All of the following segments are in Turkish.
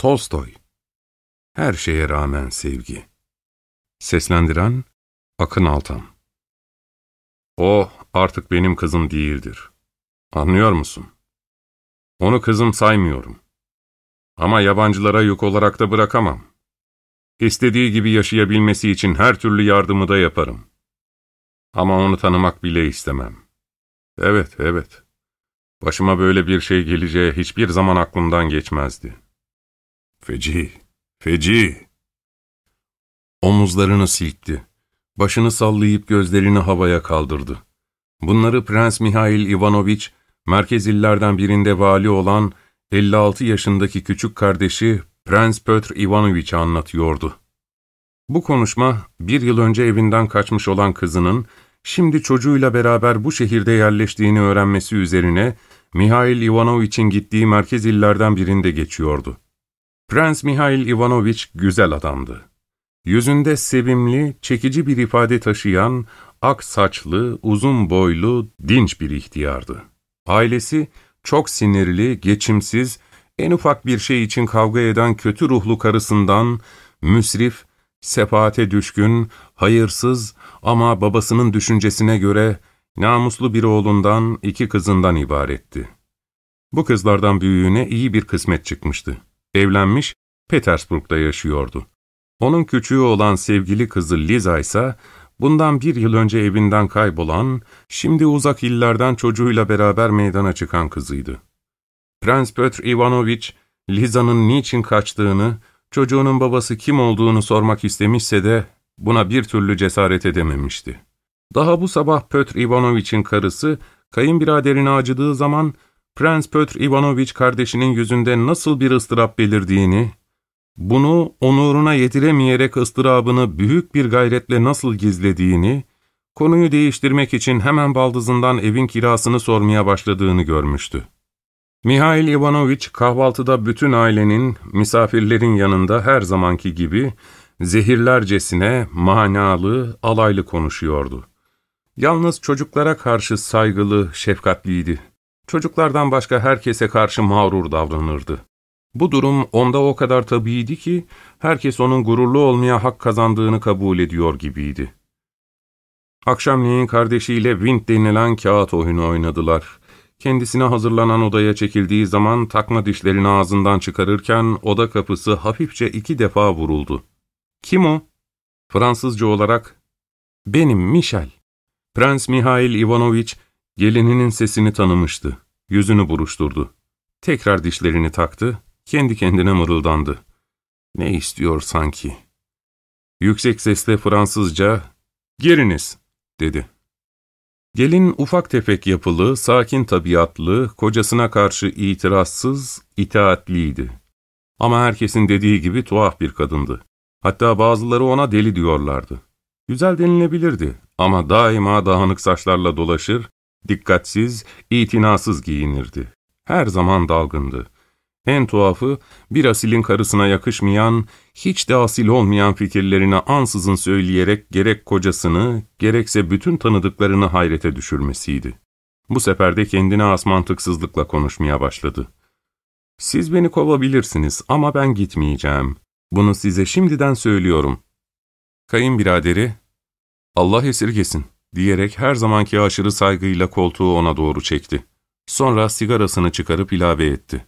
Tolstoy Her şeye rağmen sevgi Seslendiren Akın Altan O artık benim kızım değildir. Anlıyor musun? Onu kızım saymıyorum. Ama yabancılara yük olarak da bırakamam. İstediği gibi yaşayabilmesi için her türlü yardımı da yaparım. Ama onu tanımak bile istemem. Evet, evet. Başıma böyle bir şey geleceği hiçbir zaman aklımdan geçmezdi. Feci, feci. Omuzlarını silkti. Başını sallayıp gözlerini havaya kaldırdı. Bunları Prens Mihail Ivanoviç, merkez illerden birinde vali olan 56 yaşındaki küçük kardeşi Prens Petr Ivanoviç'e anlatıyordu. Bu konuşma, bir yıl önce evinden kaçmış olan kızının, şimdi çocuğuyla beraber bu şehirde yerleştiğini öğrenmesi üzerine, Mihail Ivanoviç'in gittiği merkez illerden birinde geçiyordu. Prens Mihail Ivanoviç güzel adamdı. Yüzünde sevimli, çekici bir ifade taşıyan, ak saçlı, uzun boylu, dinç bir ihtiyardı. Ailesi, çok sinirli, geçimsiz, en ufak bir şey için kavga eden kötü ruhlu karısından, müsrif, sefaate düşkün, hayırsız ama babasının düşüncesine göre namuslu bir oğlundan, iki kızından ibaretti. Bu kızlardan büyüğüne iyi bir kısmet çıkmıştı. Evlenmiş, Petersburg'da yaşıyordu. Onun küçüğü olan sevgili kızı Liza ise, bundan bir yıl önce evinden kaybolan, şimdi uzak illerden çocuğuyla beraber meydana çıkan kızıydı. Prens Petr Ivanoviç, Liza'nın niçin kaçtığını, çocuğunun babası kim olduğunu sormak istemişse de buna bir türlü cesaret edememişti. Daha bu sabah Petr Ivanoviç'in karısı, kayınbiraderine acıdığı zaman, Prens Petr Ivanoviç kardeşinin yüzünde nasıl bir ıstırap belirdiğini, bunu onuruna yetiremeyerek ıstırabını büyük bir gayretle nasıl gizlediğini, konuyu değiştirmek için hemen baldızından evin kirasını sormaya başladığını görmüştü. Mihail Ivanoviç kahvaltıda bütün ailenin, misafirlerin yanında her zamanki gibi zehirlercesine manalı, alaylı konuşuyordu. Yalnız çocuklara karşı saygılı, şefkatliydi. Çocuklardan başka herkese karşı mağrur davranırdı. Bu durum onda o kadar tabiydi ki, herkes onun gururlu olmaya hak kazandığını kabul ediyor gibiydi. Akşamleyin kardeşiyle Wind denilen kağıt oyunu oynadılar. Kendisine hazırlanan odaya çekildiği zaman takma dişlerini ağzından çıkarırken oda kapısı hafifçe iki defa vuruldu. ''Kim o?'' Fransızca olarak ''Benim Michel.'' Prens Mihail Ivanoviç gelininin sesini tanımıştı. Yüzünü buruşturdu. Tekrar dişlerini taktı, kendi kendine mırıldandı. Ne istiyor sanki? Yüksek sesle Fransızca, ''Geriniz'' dedi. Gelin ufak tefek yapılı, sakin tabiatlı, kocasına karşı itirazsız, itaatliydi. Ama herkesin dediği gibi tuhaf bir kadındı. Hatta bazıları ona deli diyorlardı. Güzel denilebilirdi ama daima dağınık saçlarla dolaşır, dikkatsiz, itinasız giyinirdi. Her zaman dalgındı. En tuhafı, bir asilin karısına yakışmayan, hiç de asil olmayan fikirlerini ansızın söyleyerek gerek kocasını, gerekse bütün tanıdıklarını hayrete düşürmesiydi. Bu sefer de kendine as mantıksızlıkla konuşmaya başladı. ''Siz beni kovabilirsiniz ama ben gitmeyeceğim. Bunu size şimdiden söylüyorum.'' Kayınbiraderi, ''Allah esirgesin.'' Diyerek her zamanki aşırı saygıyla koltuğu ona doğru çekti. Sonra sigarasını çıkarıp ilave etti.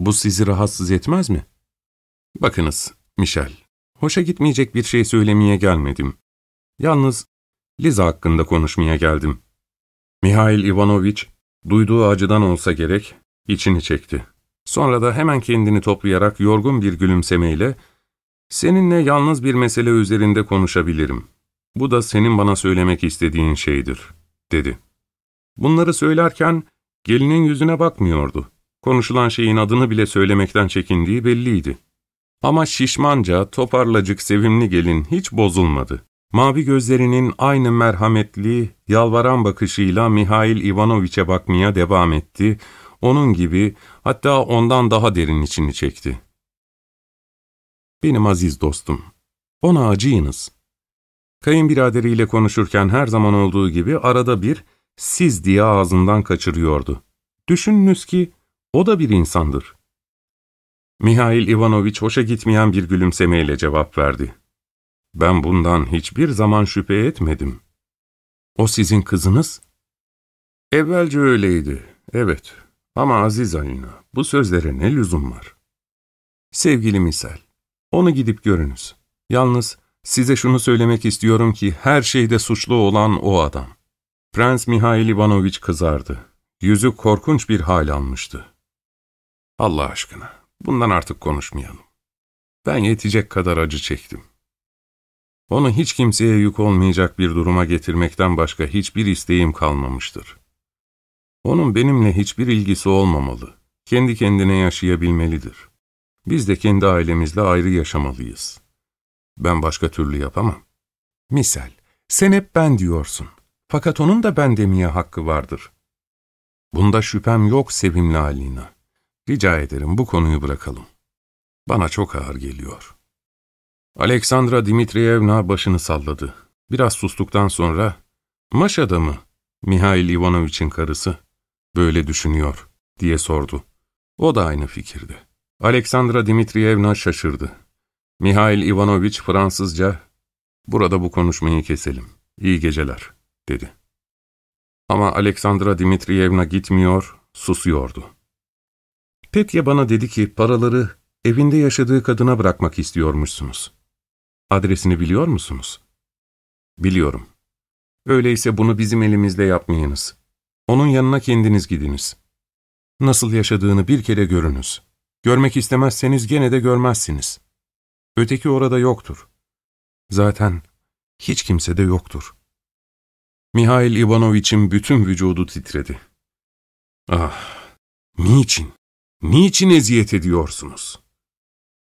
Bu sizi rahatsız etmez mi? Bakınız, Michel, hoşa gitmeyecek bir şey söylemeye gelmedim. Yalnız Liza hakkında konuşmaya geldim. Mihail Ivanoviç, duyduğu acıdan olsa gerek, içini çekti. Sonra da hemen kendini toplayarak yorgun bir gülümsemeyle, ''Seninle yalnız bir mesele üzerinde konuşabilirim. Bu da senin bana söylemek istediğin şeydir.'' dedi. Bunları söylerken gelinin yüzüne bakmıyordu. Konuşulan şeyin adını bile söylemekten çekindiği belliydi. Ama şişmanca, toparlacık sevimli gelin hiç bozulmadı. Mavi gözlerinin aynı merhametli, yalvaran bakışıyla Mihail Ivanoviç'e bakmaya devam etti. Onun gibi, hatta ondan daha derin içini çekti. Benim aziz dostum, ona acıyınız. Kayınbiraderiyle konuşurken her zaman olduğu gibi arada bir siz diye ağzından kaçırıyordu. Düşününüz ki o da bir insandır. Mihail Ivanoviç hoşa gitmeyen bir gülümsemeyle cevap verdi. Ben bundan hiçbir zaman şüphe etmedim. O sizin kızınız? Evvelce öyleydi, evet. Ama Aziz Alina, bu sözlere ne lüzum var? Sevgili misal, onu gidip görünüz. Yalnız size şunu söylemek istiyorum ki her şeyde suçlu olan o adam. Prens Mihail Ivanoviç kızardı. Yüzü korkunç bir hal almıştı. Allah aşkına, bundan artık konuşmayalım. Ben yetecek kadar acı çektim. Onu hiç kimseye yük olmayacak bir duruma getirmekten başka hiçbir isteğim kalmamıştır. Onun benimle hiçbir ilgisi olmamalı. Kendi kendine yaşayabilmelidir. Biz de kendi ailemizle ayrı yaşamalıyız. Ben başka türlü yapamam. Misal, sen hep ben diyorsun. Fakat onun da ben demeye hakkı vardır. Bunda şüphem yok sevimli Alina. Rica ederim bu konuyu bırakalım. Bana çok ağır geliyor. Aleksandra Dimitriyevna başını salladı. Biraz sustuktan sonra, Maşa'da mı? Mihail Ivanoviç'in karısı. Böyle düşünüyor, diye sordu. O da aynı fikirde. Aleksandra Dimitriyevna şaşırdı. Mihail Ivanoviç Fransızca, ''Burada bu konuşmayı keselim. İyi geceler.'' dedi. Ama Aleksandra Dimitriyevna gitmiyor, susuyordu. Petya bana dedi ki paraları evinde yaşadığı kadına bırakmak istiyormuşsunuz. Adresini biliyor musunuz? Biliyorum. Öyleyse bunu bizim elimizle yapmayınız. Onun yanına kendiniz gidiniz. Nasıl yaşadığını bir kere görünüz. Görmek istemezseniz gene de görmezsiniz. Öteki orada yoktur. Zaten hiç kimse de yoktur. Mihail Ivanoviç'in bütün vücudu titredi. Ah, niçin, niçin eziyet ediyorsunuz?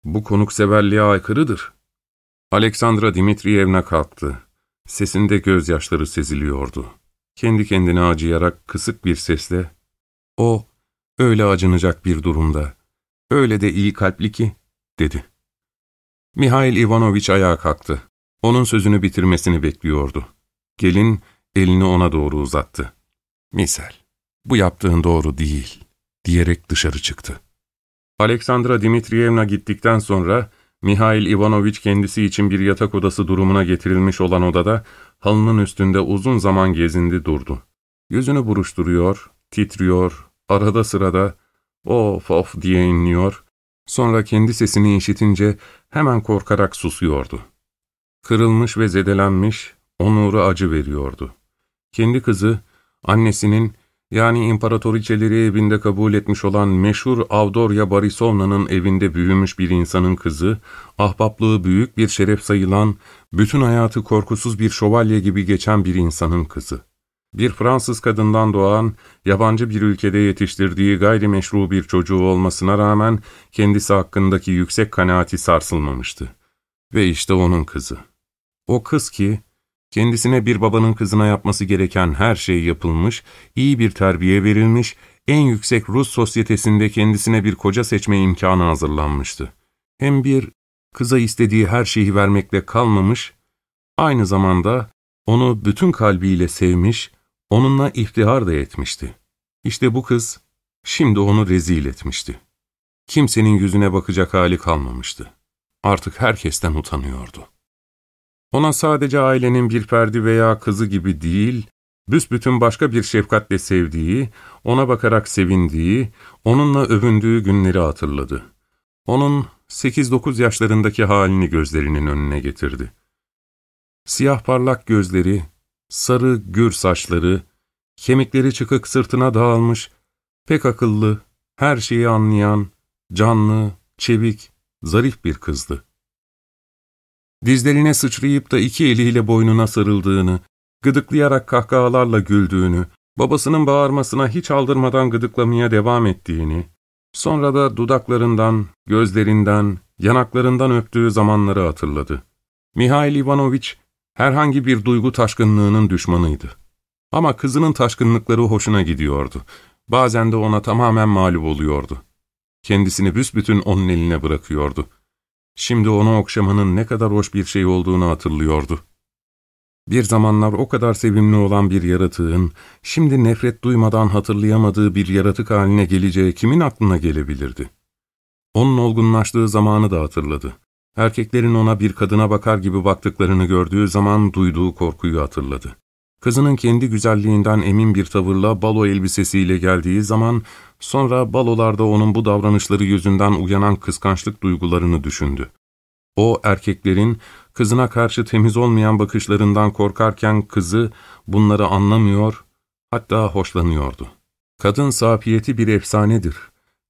Bu konukseverliğe aykırıdır. Aleksandra Dimitriyevna kalktı. Sesinde gözyaşları seziliyordu. Kendi kendine acıyarak kısık bir sesle, ''O, öyle acınacak bir durumda, öyle de iyi kalpli ki.'' dedi. Mihail Ivanoviç ayağa kalktı. Onun sözünü bitirmesini bekliyordu. Gelin elini ona doğru uzattı. ''Misal, bu yaptığın doğru değil.'' diyerek dışarı çıktı. Aleksandra Dimitriyevna gittikten sonra Mihail Ivanoviç kendisi için bir yatak odası durumuna getirilmiş olan odada halının üstünde uzun zaman gezindi durdu. Yüzünü buruşturuyor, titriyor, arada sırada of of diye inliyor, sonra kendi sesini işitince hemen korkarak susuyordu. Kırılmış ve zedelenmiş, onuru acı veriyordu. Kendi kızı, annesinin yani imparatoriçeleri evinde kabul etmiş olan meşhur Avdorya Barisovna'nın evinde büyümüş bir insanın kızı, ahbaplığı büyük bir şeref sayılan, bütün hayatı korkusuz bir şövalye gibi geçen bir insanın kızı. Bir Fransız kadından doğan, yabancı bir ülkede yetiştirdiği gayrimeşru bir çocuğu olmasına rağmen kendisi hakkındaki yüksek kanaati sarsılmamıştı. Ve işte onun kızı. O kız ki, Kendisine bir babanın kızına yapması gereken her şey yapılmış, iyi bir terbiye verilmiş, en yüksek Rus sosyetesinde kendisine bir koca seçme imkanı hazırlanmıştı. Hem bir kıza istediği her şeyi vermekle kalmamış, aynı zamanda onu bütün kalbiyle sevmiş, onunla iftihar da etmişti. İşte bu kız, şimdi onu rezil etmişti. Kimsenin yüzüne bakacak hali kalmamıştı. Artık herkesten utanıyordu. Ona sadece ailenin bir ferdi veya kızı gibi değil, büsbütün başka bir şefkatle sevdiği, ona bakarak sevindiği, onunla övündüğü günleri hatırladı. Onun 8-9 yaşlarındaki halini gözlerinin önüne getirdi. Siyah parlak gözleri, sarı gür saçları, kemikleri çıkık sırtına dağılmış, pek akıllı, her şeyi anlayan, canlı, çevik, zarif bir kızdı dizlerine sıçrayıp da iki eliyle boynuna sarıldığını, gıdıklayarak kahkahalarla güldüğünü, babasının bağırmasına hiç aldırmadan gıdıklamaya devam ettiğini, sonra da dudaklarından, gözlerinden, yanaklarından öptüğü zamanları hatırladı. Mihail Ivanoviç herhangi bir duygu taşkınlığının düşmanıydı. Ama kızının taşkınlıkları hoşuna gidiyordu. Bazen de ona tamamen mağlup oluyordu. Kendisini büsbütün onun eline bırakıyordu. Şimdi onu okşamanın ne kadar hoş bir şey olduğunu hatırlıyordu. Bir zamanlar o kadar sevimli olan bir yaratığın, şimdi nefret duymadan hatırlayamadığı bir yaratık haline geleceği kimin aklına gelebilirdi? Onun olgunlaştığı zamanı da hatırladı. Erkeklerin ona bir kadına bakar gibi baktıklarını gördüğü zaman duyduğu korkuyu hatırladı. Kızının kendi güzelliğinden emin bir tavırla balo elbisesiyle geldiği zaman, sonra balolarda onun bu davranışları yüzünden uyanan kıskançlık duygularını düşündü. O erkeklerin kızına karşı temiz olmayan bakışlarından korkarken kızı bunları anlamıyor, hatta hoşlanıyordu. Kadın safiyeti bir efsanedir.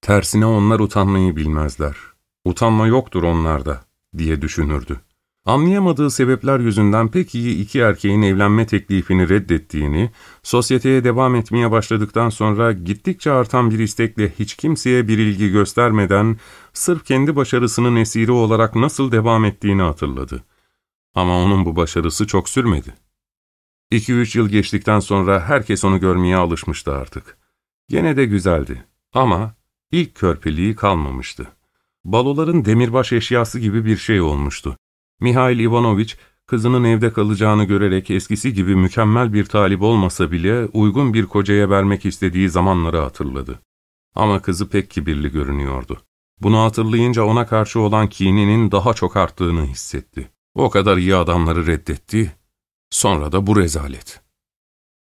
Tersine onlar utanmayı bilmezler. Utanma yoktur onlarda, diye düşünürdü. Anlayamadığı sebepler yüzünden pek iyi iki erkeğin evlenme teklifini reddettiğini, sosyeteye devam etmeye başladıktan sonra gittikçe artan bir istekle hiç kimseye bir ilgi göstermeden, sırf kendi başarısının esiri olarak nasıl devam ettiğini hatırladı. Ama onun bu başarısı çok sürmedi. İki üç yıl geçtikten sonra herkes onu görmeye alışmıştı artık. Gene de güzeldi ama ilk körpeliği kalmamıştı. Baloların demirbaş eşyası gibi bir şey olmuştu. Mihail Ivanoviç, kızının evde kalacağını görerek eskisi gibi mükemmel bir talip olmasa bile uygun bir kocaya vermek istediği zamanları hatırladı. Ama kızı pek kibirli görünüyordu. Bunu hatırlayınca ona karşı olan kininin daha çok arttığını hissetti. O kadar iyi adamları reddetti, sonra da bu rezalet.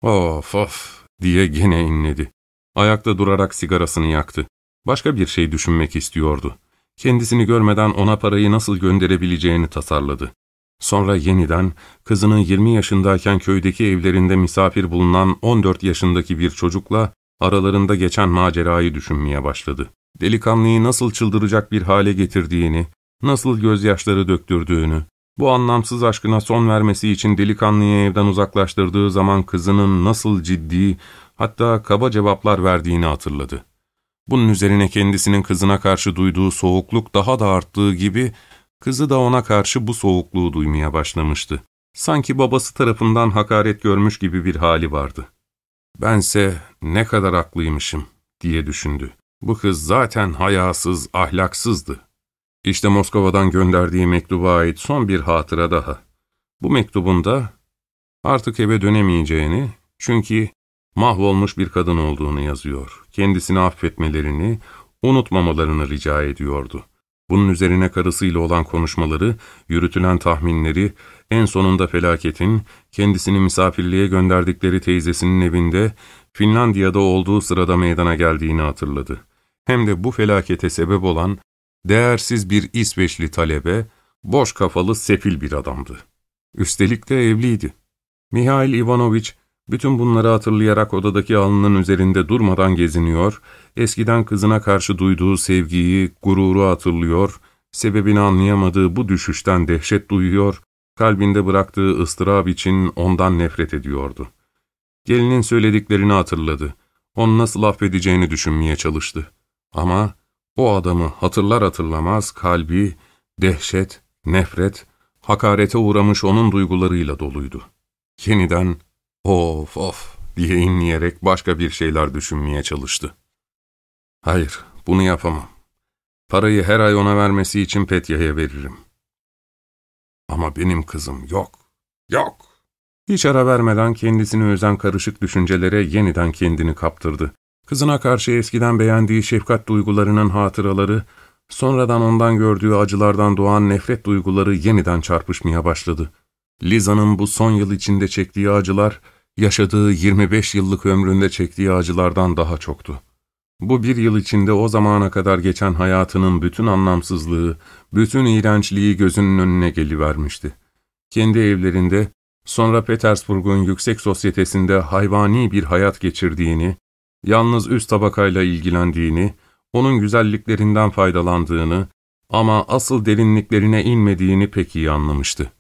Of of diye gene inledi. Ayakta durarak sigarasını yaktı. Başka bir şey düşünmek istiyordu. Kendisini görmeden ona parayı nasıl gönderebileceğini tasarladı. Sonra yeniden kızının 20 yaşındayken köydeki evlerinde misafir bulunan 14 yaşındaki bir çocukla aralarında geçen macerayı düşünmeye başladı. Delikanlıyı nasıl çıldıracak bir hale getirdiğini, nasıl gözyaşları döktürdüğünü, bu anlamsız aşkına son vermesi için delikanlıyı evden uzaklaştırdığı zaman kızının nasıl ciddi, hatta kaba cevaplar verdiğini hatırladı. Bunun üzerine kendisinin kızına karşı duyduğu soğukluk daha da arttığı gibi, kızı da ona karşı bu soğukluğu duymaya başlamıştı. Sanki babası tarafından hakaret görmüş gibi bir hali vardı. Bense ne kadar haklıymışım diye düşündü. Bu kız zaten hayasız, ahlaksızdı. İşte Moskova'dan gönderdiği mektuba ait son bir hatıra daha. Bu mektubunda artık eve dönemeyeceğini, çünkü mahvolmuş bir kadın olduğunu yazıyor. Kendisini affetmelerini, unutmamalarını rica ediyordu. Bunun üzerine karısıyla olan konuşmaları, yürütülen tahminleri, en sonunda felaketin, kendisini misafirliğe gönderdikleri teyzesinin evinde, Finlandiya'da olduğu sırada meydana geldiğini hatırladı. Hem de bu felakete sebep olan, değersiz bir İsveçli talebe, boş kafalı sefil bir adamdı. Üstelik de evliydi. Mihail Ivanoviç, bütün bunları hatırlayarak odadaki alnının üzerinde durmadan geziniyor, eskiden kızına karşı duyduğu sevgiyi, gururu hatırlıyor, sebebini anlayamadığı bu düşüşten dehşet duyuyor, kalbinde bıraktığı ıstırap için ondan nefret ediyordu. Gelinin söylediklerini hatırladı. Onu nasıl affedeceğini düşünmeye çalıştı. Ama o adamı hatırlar hatırlamaz kalbi, dehşet, nefret, hakarete uğramış onun duygularıyla doluydu. Yeniden Of of diye inleyerek başka bir şeyler düşünmeye çalıştı. Hayır, bunu yapamam. Parayı her ay ona vermesi için Petya'ya veririm. Ama benim kızım yok, yok. Hiç ara vermeden kendisini özen karışık düşüncelere yeniden kendini kaptırdı. Kızına karşı eskiden beğendiği şefkat duygularının hatıraları, sonradan ondan gördüğü acılardan doğan nefret duyguları yeniden çarpışmaya başladı. Liza'nın bu son yıl içinde çektiği acılar, yaşadığı 25 yıllık ömründe çektiği acılardan daha çoktu. Bu bir yıl içinde o zamana kadar geçen hayatının bütün anlamsızlığı, bütün iğrençliği gözünün önüne gelivermişti. Kendi evlerinde, sonra Petersburg'un yüksek sosyetesinde hayvani bir hayat geçirdiğini, yalnız üst tabakayla ilgilendiğini, onun güzelliklerinden faydalandığını ama asıl derinliklerine inmediğini pek iyi anlamıştı.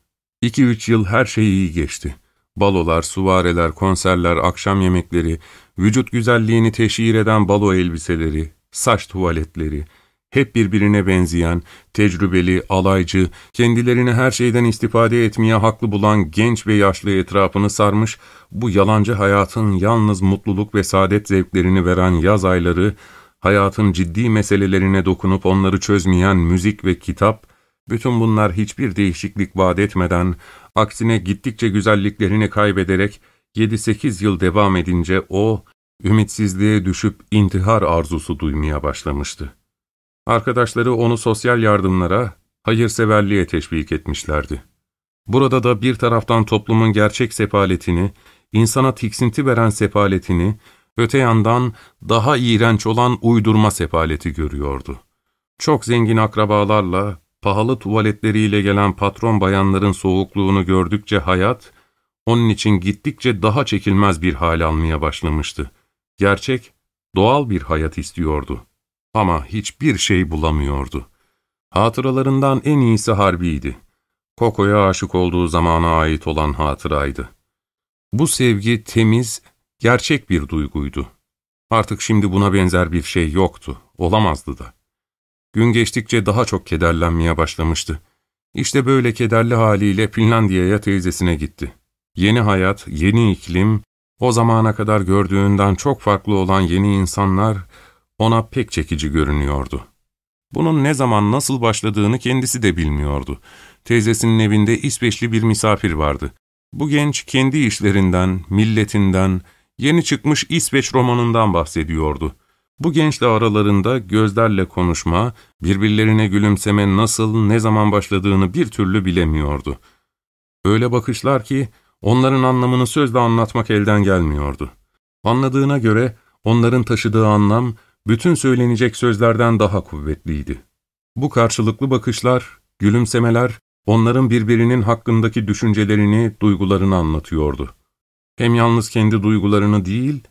İki üç yıl her şey iyi geçti. Balolar, suvareler, konserler, akşam yemekleri, vücut güzelliğini teşhir eden balo elbiseleri, saç tuvaletleri, hep birbirine benzeyen, tecrübeli, alaycı, kendilerini her şeyden istifade etmeye haklı bulan genç ve yaşlı etrafını sarmış, bu yalancı hayatın yalnız mutluluk ve saadet zevklerini veren yaz ayları, hayatın ciddi meselelerine dokunup onları çözmeyen müzik ve kitap, bütün bunlar hiçbir değişiklik vaat etmeden, aksine gittikçe güzelliklerini kaybederek 7-8 yıl devam edince o, ümitsizliğe düşüp intihar arzusu duymaya başlamıştı. Arkadaşları onu sosyal yardımlara, hayırseverliğe teşvik etmişlerdi. Burada da bir taraftan toplumun gerçek sefaletini, insana tiksinti veren sefaletini, öte yandan daha iğrenç olan uydurma sefaleti görüyordu. Çok zengin akrabalarla, pahalı tuvaletleriyle gelen patron bayanların soğukluğunu gördükçe hayat, onun için gittikçe daha çekilmez bir hal almaya başlamıştı. Gerçek, doğal bir hayat istiyordu. Ama hiçbir şey bulamıyordu. Hatıralarından en iyisi Harbi'ydi. Koko'ya aşık olduğu zamana ait olan hatıraydı. Bu sevgi temiz, gerçek bir duyguydu. Artık şimdi buna benzer bir şey yoktu, olamazdı da. Gün geçtikçe daha çok kederlenmeye başlamıştı. İşte böyle kederli haliyle Finlandiya'ya teyzesine gitti. Yeni hayat, yeni iklim, o zamana kadar gördüğünden çok farklı olan yeni insanlar ona pek çekici görünüyordu. Bunun ne zaman nasıl başladığını kendisi de bilmiyordu. Teyzesinin evinde İsveçli bir misafir vardı. Bu genç kendi işlerinden, milletinden, yeni çıkmış İsveç romanından bahsediyordu. Bu gençle aralarında gözlerle konuşma, birbirlerine gülümseme nasıl, ne zaman başladığını bir türlü bilemiyordu. Öyle bakışlar ki, onların anlamını sözle anlatmak elden gelmiyordu. Anladığına göre, onların taşıdığı anlam, bütün söylenecek sözlerden daha kuvvetliydi. Bu karşılıklı bakışlar, gülümsemeler, onların birbirinin hakkındaki düşüncelerini, duygularını anlatıyordu. Hem yalnız kendi duygularını değil,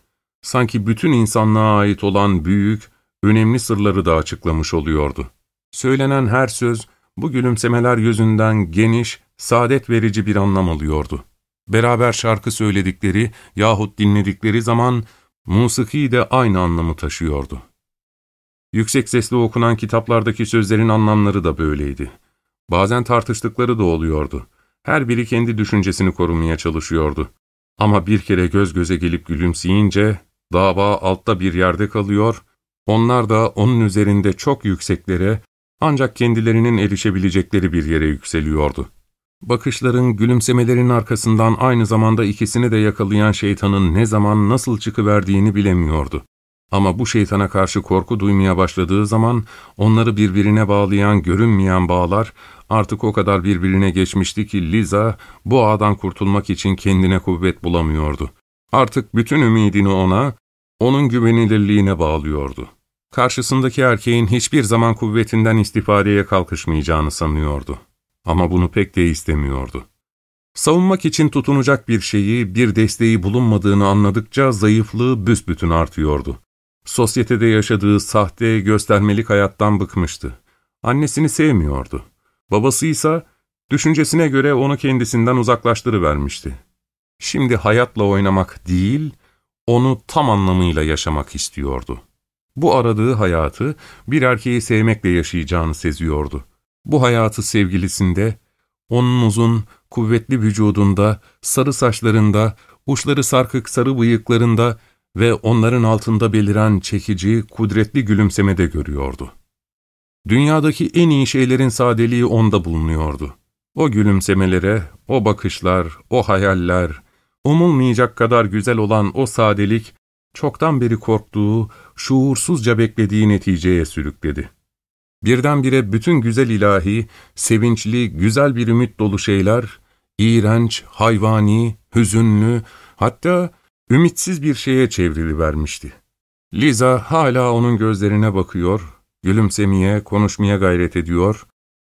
sanki bütün insanlığa ait olan büyük, önemli sırları da açıklamış oluyordu. Söylenen her söz, bu gülümsemeler yüzünden geniş, saadet verici bir anlam alıyordu. Beraber şarkı söyledikleri yahut dinledikleri zaman musiki de aynı anlamı taşıyordu. Yüksek sesli okunan kitaplardaki sözlerin anlamları da böyleydi. Bazen tartıştıkları da oluyordu. Her biri kendi düşüncesini korumaya çalışıyordu. Ama bir kere göz göze gelip gülümseyince dava altta bir yerde kalıyor, onlar da onun üzerinde çok yükseklere ancak kendilerinin erişebilecekleri bir yere yükseliyordu. Bakışların, gülümsemelerin arkasından aynı zamanda ikisini de yakalayan şeytanın ne zaman nasıl çıkıverdiğini bilemiyordu. Ama bu şeytana karşı korku duymaya başladığı zaman onları birbirine bağlayan görünmeyen bağlar artık o kadar birbirine geçmişti ki Liza bu ağdan kurtulmak için kendine kuvvet bulamıyordu. Artık bütün ümidini ona, onun güvenilirliğine bağlıyordu. Karşısındaki erkeğin hiçbir zaman kuvvetinden istifadeye kalkışmayacağını sanıyordu. Ama bunu pek de istemiyordu. Savunmak için tutunacak bir şeyi, bir desteği bulunmadığını anladıkça zayıflığı büsbütün artıyordu. Sosyetede yaşadığı sahte, göstermelik hayattan bıkmıştı. Annesini sevmiyordu. Babası ise düşüncesine göre onu kendisinden uzaklaştırıvermişti. Şimdi hayatla oynamak değil, onu tam anlamıyla yaşamak istiyordu. Bu aradığı hayatı bir erkeği sevmekle yaşayacağını seziyordu. Bu hayatı sevgilisinde, onun uzun, kuvvetli vücudunda, sarı saçlarında, uçları sarkık sarı bıyıklarında ve onların altında beliren çekici, kudretli gülümsemede görüyordu. Dünyadaki en iyi şeylerin sadeliği onda bulunuyordu. O gülümsemelere, o bakışlar, o hayaller, umulmayacak kadar güzel olan o sadelik, çoktan beri korktuğu, şuursuzca beklediği neticeye sürükledi. Birdenbire bütün güzel ilahi, sevinçli, güzel bir ümit dolu şeyler, iğrenç, hayvani, hüzünlü, hatta ümitsiz bir şeye çevrilivermişti. Liza hala onun gözlerine bakıyor, gülümsemeye, konuşmaya gayret ediyor,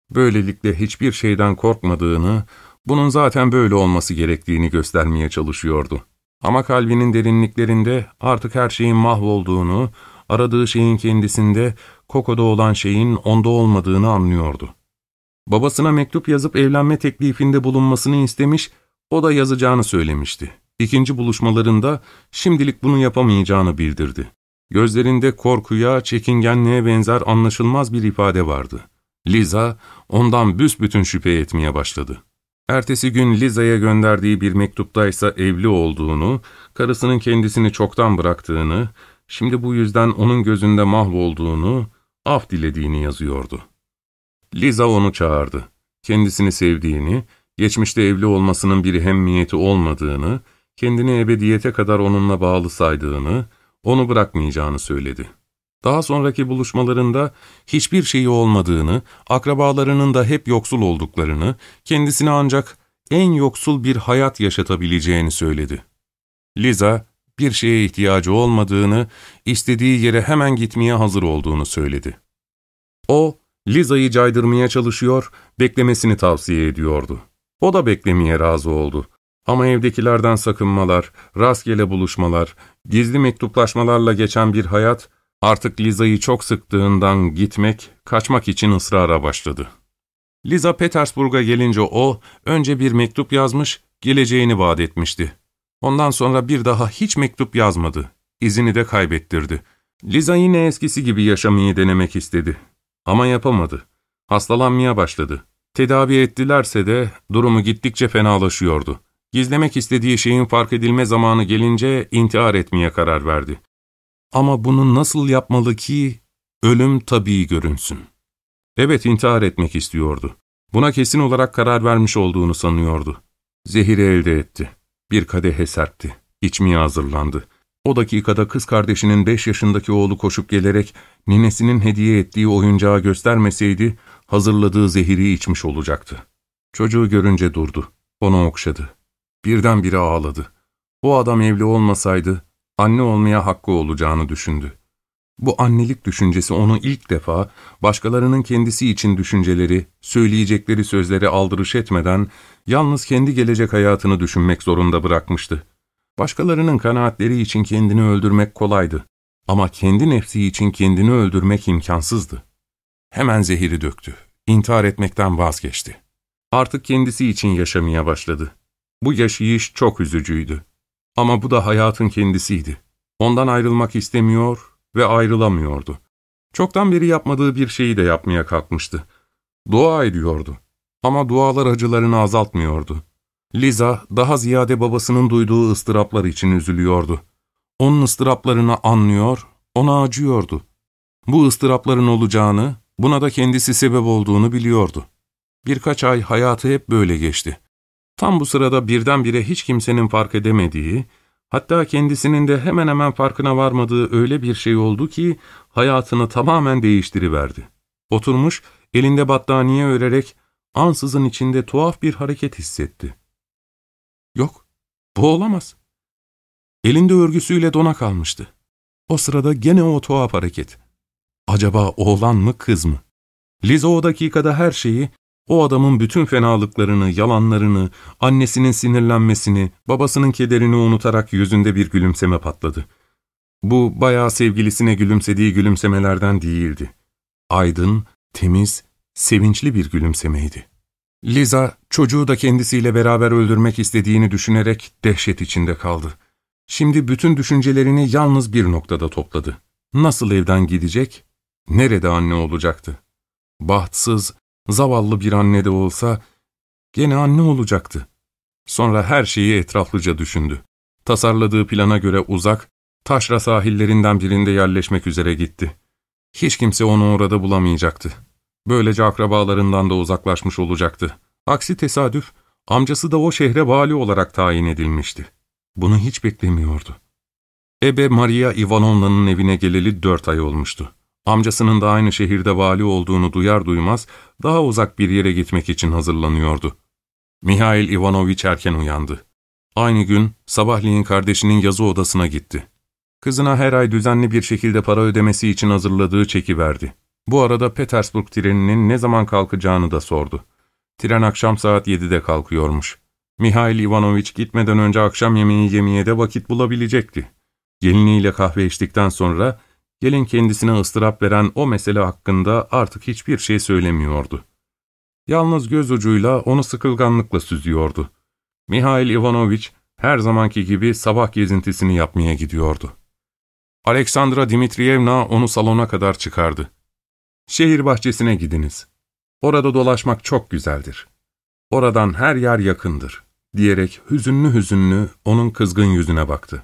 böylelikle hiçbir şeyden korkmadığını, bunun zaten böyle olması gerektiğini göstermeye çalışıyordu. Ama kalbinin derinliklerinde artık her şeyin mahvolduğunu, aradığı şeyin kendisinde, Koko'da olan şeyin onda olmadığını anlıyordu. Babasına mektup yazıp evlenme teklifinde bulunmasını istemiş, o da yazacağını söylemişti. İkinci buluşmalarında şimdilik bunu yapamayacağını bildirdi. Gözlerinde korkuya, çekingenliğe benzer anlaşılmaz bir ifade vardı. Liza ondan büsbütün şüphe etmeye başladı. Ertesi gün Liza'ya gönderdiği bir mektuptaysa evli olduğunu, karısının kendisini çoktan bıraktığını, şimdi bu yüzden onun gözünde mahvolduğunu, af dilediğini yazıyordu. Liza onu çağırdı. Kendisini sevdiğini, geçmişte evli olmasının bir hemmiyeti olmadığını, kendini ebediyete kadar onunla bağlı saydığını, onu bırakmayacağını söyledi. Daha sonraki buluşmalarında hiçbir şeyi olmadığını, akrabalarının da hep yoksul olduklarını, kendisine ancak en yoksul bir hayat yaşatabileceğini söyledi. Liza, bir şeye ihtiyacı olmadığını, istediği yere hemen gitmeye hazır olduğunu söyledi. O, Liza'yı caydırmaya çalışıyor, beklemesini tavsiye ediyordu. O da beklemeye razı oldu. Ama evdekilerden sakınmalar, rastgele buluşmalar, gizli mektuplaşmalarla geçen bir hayat, artık Liza'yı çok sıktığından gitmek, kaçmak için ısrara başladı. Liza Petersburg'a gelince o, önce bir mektup yazmış, geleceğini vaat etmişti. Ondan sonra bir daha hiç mektup yazmadı. İzini de kaybettirdi. Liza yine eskisi gibi yaşamayı denemek istedi. Ama yapamadı. Hastalanmaya başladı. Tedavi ettilerse de durumu gittikçe fenalaşıyordu. Gizlemek istediği şeyin fark edilme zamanı gelince intihar etmeye karar verdi. Ama bunu nasıl yapmalı ki ölüm tabii görünsün? Evet intihar etmek istiyordu. Buna kesin olarak karar vermiş olduğunu sanıyordu. Zehiri elde etti. Bir kadehe serpti. İçmeye hazırlandı. O dakikada kız kardeşinin beş yaşındaki oğlu koşup gelerek ninesinin hediye ettiği oyuncağı göstermeseydi, hazırladığı zehiri içmiş olacaktı. Çocuğu görünce durdu. Onu okşadı. Birdenbire ağladı. O adam evli olmasaydı, anne olmaya hakkı olacağını düşündü. Bu annelik düşüncesi onu ilk defa başkalarının kendisi için düşünceleri, söyleyecekleri sözleri aldırış etmeden yalnız kendi gelecek hayatını düşünmek zorunda bırakmıştı. Başkalarının kanaatleri için kendini öldürmek kolaydı ama kendi nefsi için kendini öldürmek imkansızdı. Hemen zehiri döktü. İntihar etmekten vazgeçti. Artık kendisi için yaşamaya başladı. Bu yaşayış çok üzücüydü. Ama bu da hayatın kendisiydi. Ondan ayrılmak istemiyor ve ayrılamıyordu. Çoktan beri yapmadığı bir şeyi de yapmaya kalkmıştı. Dua ediyordu. Ama dualar acılarını azaltmıyordu. Liza daha ziyade babasının duyduğu ıstıraplar için üzülüyordu. Onun ıstıraplarını anlıyor, ona acıyordu. Bu ıstırapların olacağını, buna da kendisi sebep olduğunu biliyordu. Birkaç ay hayatı hep böyle geçti. Tam bu sırada birdenbire hiç kimsenin fark edemediği, hatta kendisinin de hemen hemen farkına varmadığı öyle bir şey oldu ki hayatını tamamen değiştiriverdi. Oturmuş, elinde battaniye örerek ansızın içinde tuhaf bir hareket hissetti. Yok, bu olamaz. Elinde örgüsüyle dona kalmıştı. O sırada gene o tuhaf hareket. Acaba oğlan mı kız mı? Liza o dakikada her şeyi, o adamın bütün fenalıklarını, yalanlarını, annesinin sinirlenmesini, babasının kederini unutarak yüzünde bir gülümseme patladı. Bu bayağı sevgilisine gülümsediği gülümsemelerden değildi. Aydın, temiz, sevinçli bir gülümsemeydi. Liza, çocuğu da kendisiyle beraber öldürmek istediğini düşünerek dehşet içinde kaldı. Şimdi bütün düşüncelerini yalnız bir noktada topladı. Nasıl evden gidecek? Nerede anne olacaktı? Bahtsız, zavallı bir anne de olsa gene anne olacaktı. Sonra her şeyi etraflıca düşündü. Tasarladığı plana göre uzak, taşra sahillerinden birinde yerleşmek üzere gitti. Hiç kimse onu orada bulamayacaktı. Böylece akrabalarından da uzaklaşmış olacaktı. Aksi tesadüf, amcası da o şehre vali olarak tayin edilmişti. Bunu hiç beklemiyordu. Ebe Maria Ivanovna'nın evine geleli dört ay olmuştu. Amcasının da aynı şehirde vali olduğunu duyar duymaz, daha uzak bir yere gitmek için hazırlanıyordu. Mihail Ivanoviç erken uyandı. Aynı gün sabahleyin kardeşinin yazı odasına gitti. Kızına her ay düzenli bir şekilde para ödemesi için hazırladığı çeki verdi. Bu arada Petersburg treninin ne zaman kalkacağını da sordu. Tren akşam saat 7'de kalkıyormuş. Mihail Ivanoviç gitmeden önce akşam yemeği yemeye de vakit bulabilecekti. Geliniyle kahve içtikten sonra gelin kendisine ıstırap veren o mesele hakkında artık hiçbir şey söylemiyordu. Yalnız göz ucuyla onu sıkılganlıkla süzüyordu. Mihail Ivanoviç her zamanki gibi sabah gezintisini yapmaya gidiyordu. Aleksandra Dimitriyevna onu salona kadar çıkardı. Şehir bahçesine gidiniz. Orada dolaşmak çok güzeldir. Oradan her yer yakındır, diyerek hüzünlü hüzünlü onun kızgın yüzüne baktı.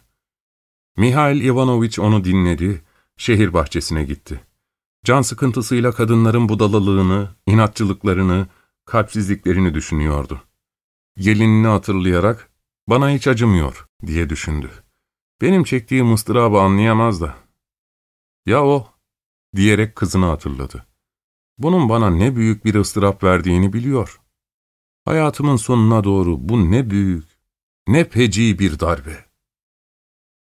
Mihail Ivanoviç onu dinledi, şehir bahçesine gitti. Can sıkıntısıyla kadınların budalalığını, inatçılıklarını, kalpsizliklerini düşünüyordu. Gelinini hatırlayarak, bana hiç acımıyor diye düşündü. Benim çektiğim ıstırabı anlayamaz da. Ya o, diyerek kızını hatırladı. Bunun bana ne büyük bir ıstırap verdiğini biliyor. Hayatımın sonuna doğru bu ne büyük, ne feci bir darbe.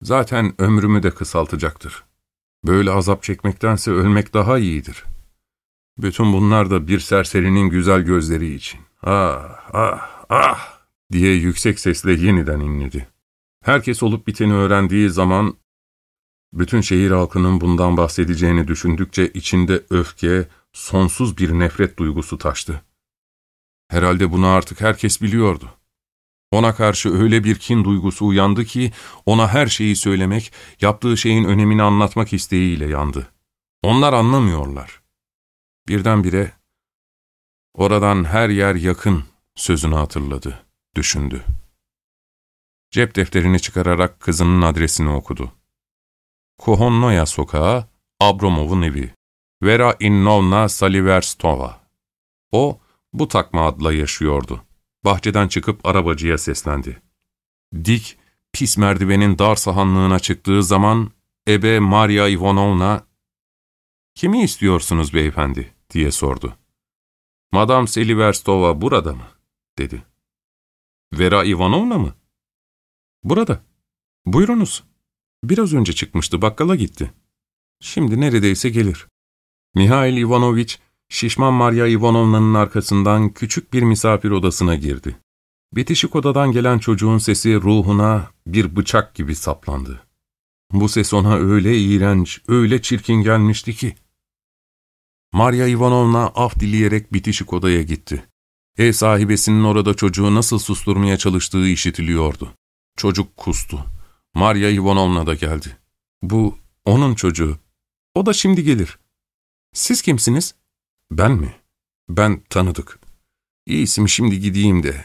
Zaten ömrümü de kısaltacaktır. Böyle azap çekmektense ölmek daha iyidir. Bütün bunlar da bir serserinin güzel gözleri için. Ah, ah, ah diye yüksek sesle yeniden inledi. Herkes olup biteni öğrendiği zaman bütün şehir halkının bundan bahsedeceğini düşündükçe içinde öfke, sonsuz bir nefret duygusu taştı. Herhalde bunu artık herkes biliyordu. Ona karşı öyle bir kin duygusu uyandı ki ona her şeyi söylemek, yaptığı şeyin önemini anlatmak isteğiyle yandı. Onlar anlamıyorlar. Birdenbire oradan her yer yakın sözünü hatırladı, düşündü. Cep defterini çıkararak kızının adresini okudu. Kuhonnoya sokağı, Abramov'un evi. Vera Innovna Saliverstova. O, bu takma adla yaşıyordu. Bahçeden çıkıp arabacıya seslendi. Dik, pis merdivenin dar sahanlığına çıktığı zaman ebe Maria Ivanovna, ''Kimi istiyorsunuz beyefendi?'' diye sordu. ''Madam Seliverstova burada mı?'' dedi. ''Vera Ivanovna mı?'' ''Burada. Buyurunuz. Biraz önce çıkmıştı, bakkala gitti. Şimdi neredeyse gelir.'' Mihail Ivanoviç, şişman Maria Ivanovna'nın arkasından küçük bir misafir odasına girdi. Bitişik odadan gelen çocuğun sesi ruhuna bir bıçak gibi saplandı. Bu ses ona öyle iğrenç, öyle çirkin gelmişti ki. Maria Ivanovna af dileyerek bitişik odaya gitti. Ev sahibesinin orada çocuğu nasıl susturmaya çalıştığı işitiliyordu. Çocuk kustu. Maria Ivanovna da geldi. Bu onun çocuğu. O da şimdi gelir. Siz kimsiniz? Ben mi? Ben tanıdık. İyisi şimdi gideyim de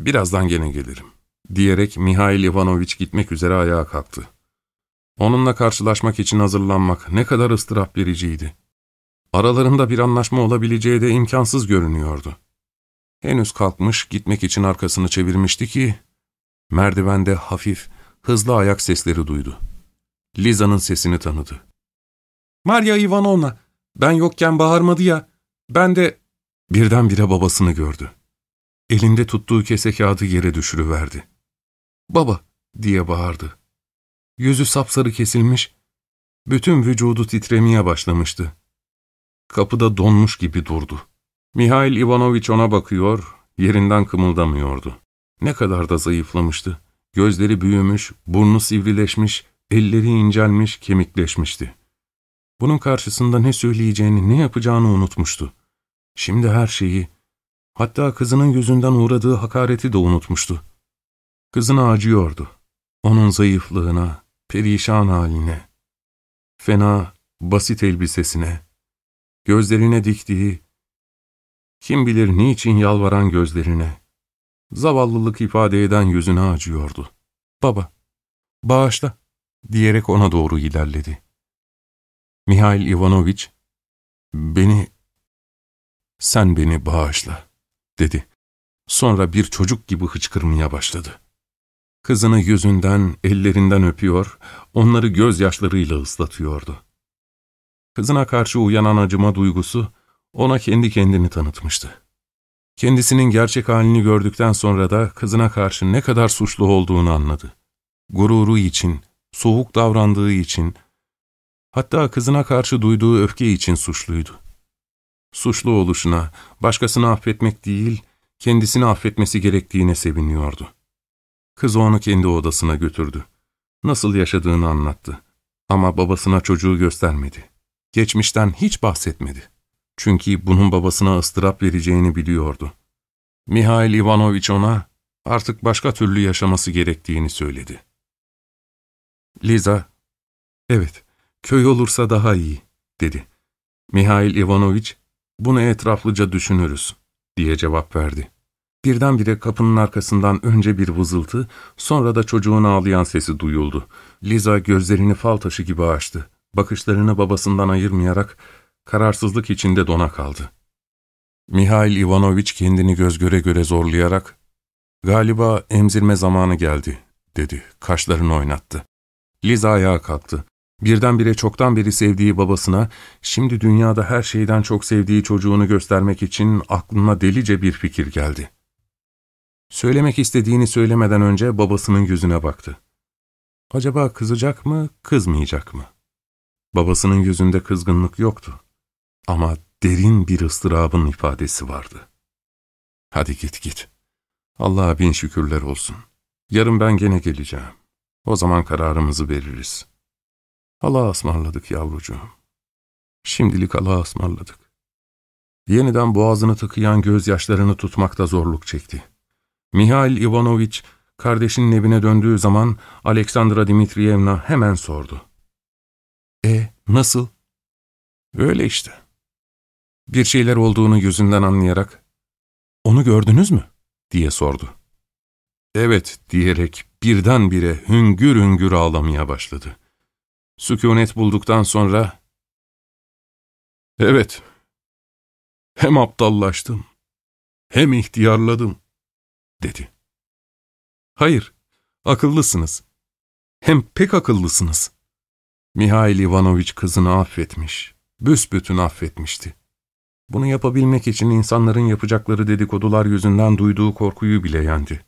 birazdan gene gelirim. Diyerek Mihail Ivanoviç gitmek üzere ayağa kalktı. Onunla karşılaşmak için hazırlanmak ne kadar ıstırap vericiydi. Aralarında bir anlaşma olabileceği de imkansız görünüyordu. Henüz kalkmış gitmek için arkasını çevirmişti ki, merdivende hafif, hızlı ayak sesleri duydu. Liza'nın sesini tanıdı. ''Maria Ivanovna, ben yokken bağırmadı ya, ben de... Birdenbire babasını gördü. Elinde tuttuğu kese kağıdı yere düşürüverdi. ''Baba!'' diye bağırdı. Yüzü sapsarı kesilmiş, bütün vücudu titremeye başlamıştı. Kapıda donmuş gibi durdu. Mihail Ivanoviç ona bakıyor, yerinden kımıldamıyordu. Ne kadar da zayıflamıştı. Gözleri büyümüş, burnu sivrileşmiş, elleri incelmiş, kemikleşmişti. Bunun karşısında ne söyleyeceğini, ne yapacağını unutmuştu. Şimdi her şeyi, hatta kızının yüzünden uğradığı hakareti de unutmuştu. Kızına acıyordu. Onun zayıflığına, perişan haline, fena, basit elbisesine, gözlerine diktiği, kim bilir niçin yalvaran gözlerine, zavallılık ifade eden yüzüne acıyordu. ''Baba, bağışla.'' diyerek ona doğru ilerledi. Mihail Ivanoviç, ''Beni, sen beni bağışla.'' dedi. Sonra bir çocuk gibi hıçkırmaya başladı. Kızını yüzünden, ellerinden öpüyor, onları gözyaşlarıyla ıslatıyordu. Kızına karşı uyanan acıma duygusu, ona kendi kendini tanıtmıştı. Kendisinin gerçek halini gördükten sonra da kızına karşı ne kadar suçlu olduğunu anladı. Gururu için, soğuk davrandığı için, Hatta kızına karşı duyduğu öfke için suçluydu. Suçlu oluşuna, başkasını affetmek değil, kendisini affetmesi gerektiğine seviniyordu. Kız onu kendi odasına götürdü. Nasıl yaşadığını anlattı. Ama babasına çocuğu göstermedi. Geçmişten hiç bahsetmedi. Çünkü bunun babasına ıstırap vereceğini biliyordu. Mihail Ivanoviç ona artık başka türlü yaşaması gerektiğini söyledi. Liza, evet, Köy olursa daha iyi, dedi. Mihail Ivanoviç, bunu etraflıca düşünürüz, diye cevap verdi. Birdenbire kapının arkasından önce bir vızıltı, sonra da çocuğun ağlayan sesi duyuldu. Liza gözlerini fal taşı gibi açtı. Bakışlarını babasından ayırmayarak, kararsızlık içinde dona kaldı. Mihail Ivanoviç kendini göz göre göre zorlayarak, ''Galiba emzirme zamanı geldi.'' dedi. Kaşlarını oynattı. Liza ayağa kalktı. Birdenbire çoktan beri sevdiği babasına, şimdi dünyada her şeyden çok sevdiği çocuğunu göstermek için aklına delice bir fikir geldi. Söylemek istediğini söylemeden önce babasının yüzüne baktı. Acaba kızacak mı, kızmayacak mı? Babasının yüzünde kızgınlık yoktu. Ama derin bir ıstırabın ifadesi vardı. Hadi git git. Allah'a bin şükürler olsun. Yarın ben gene geleceğim. O zaman kararımızı veririz. Allah'a ısmarladık yavrucuğum. Şimdilik Allah'a ısmarladık. Yeniden boğazını tıkayan gözyaşlarını tutmakta zorluk çekti. Mihail Ivanoviç, kardeşinin evine döndüğü zaman Aleksandra Dimitriyevna hemen sordu. E, nasıl? Öyle işte. Bir şeyler olduğunu yüzünden anlayarak, ''Onu gördünüz mü?'' diye sordu. ''Evet'' diyerek birdenbire hüngür hüngür ağlamaya başladı. Sükunet bulduktan sonra, ''Evet, hem aptallaştım, hem ihtiyarladım.'' dedi. ''Hayır, akıllısınız. Hem pek akıllısınız.'' Mihail Ivanoviç kızını affetmiş, büsbütün affetmişti. Bunu yapabilmek için insanların yapacakları dedikodular yüzünden duyduğu korkuyu bile yendi.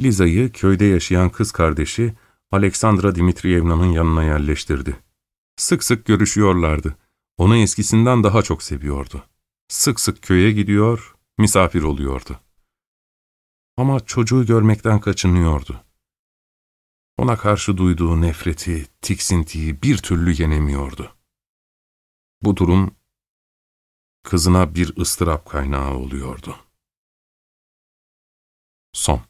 Liza'yı köyde yaşayan kız kardeşi Aleksandra Dimitriyevna'nın yanına yerleştirdi. Sık sık görüşüyorlardı. Onu eskisinden daha çok seviyordu. Sık sık köye gidiyor, misafir oluyordu. Ama çocuğu görmekten kaçınıyordu. Ona karşı duyduğu nefreti, tiksintiyi bir türlü yenemiyordu. Bu durum kızına bir ıstırap kaynağı oluyordu. Son